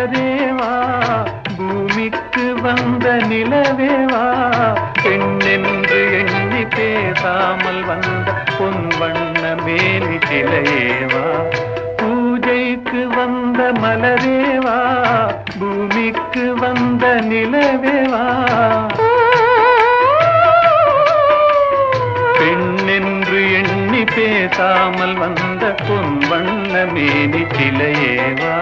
நிலதேவா பூமிக்கு வந்த நிலவேவா? பெண்ணென்று எண்ணி பேசாமல் வந்த பொன் வண்ண மேலி சிலையேவா? பூஜைக்கு வந்த மலரேவா? பூமிக்கு வந்த நிலவேவா? பெண்ணென்று எண்ணி பேசாமல் வந்த பொன் வண்ண மேலி சிலையேவா?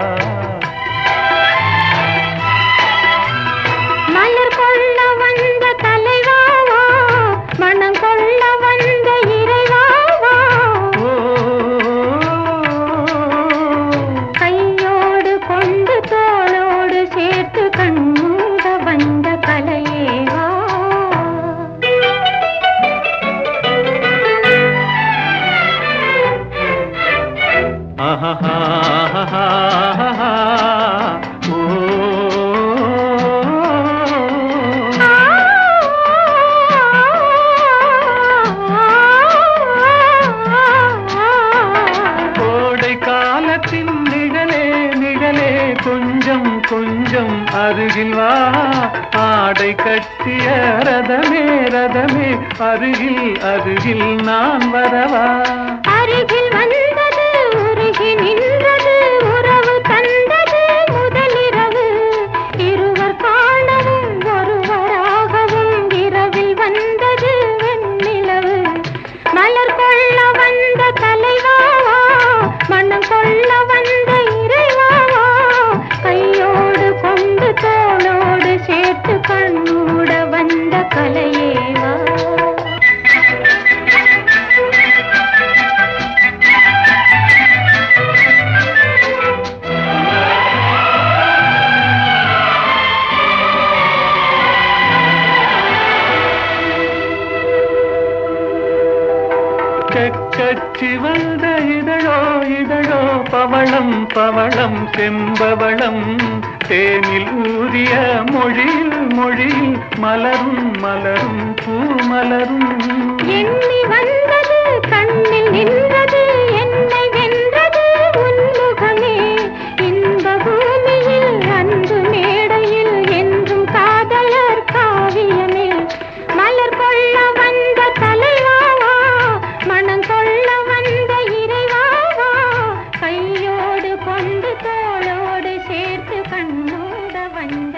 கொஞ்சம் அருகில் வா. ஆடை கட்டிய ரதமே ரதமே அருகில் அருகில் நான் வரவா. அருகில் கச்சி வந்த இதழோ இதழோ பவளம் பவளம் செம்பவளம். தேனில் ஊதிய மொழியில் மொழியில் மலரும் மலரும். மஞ்சள்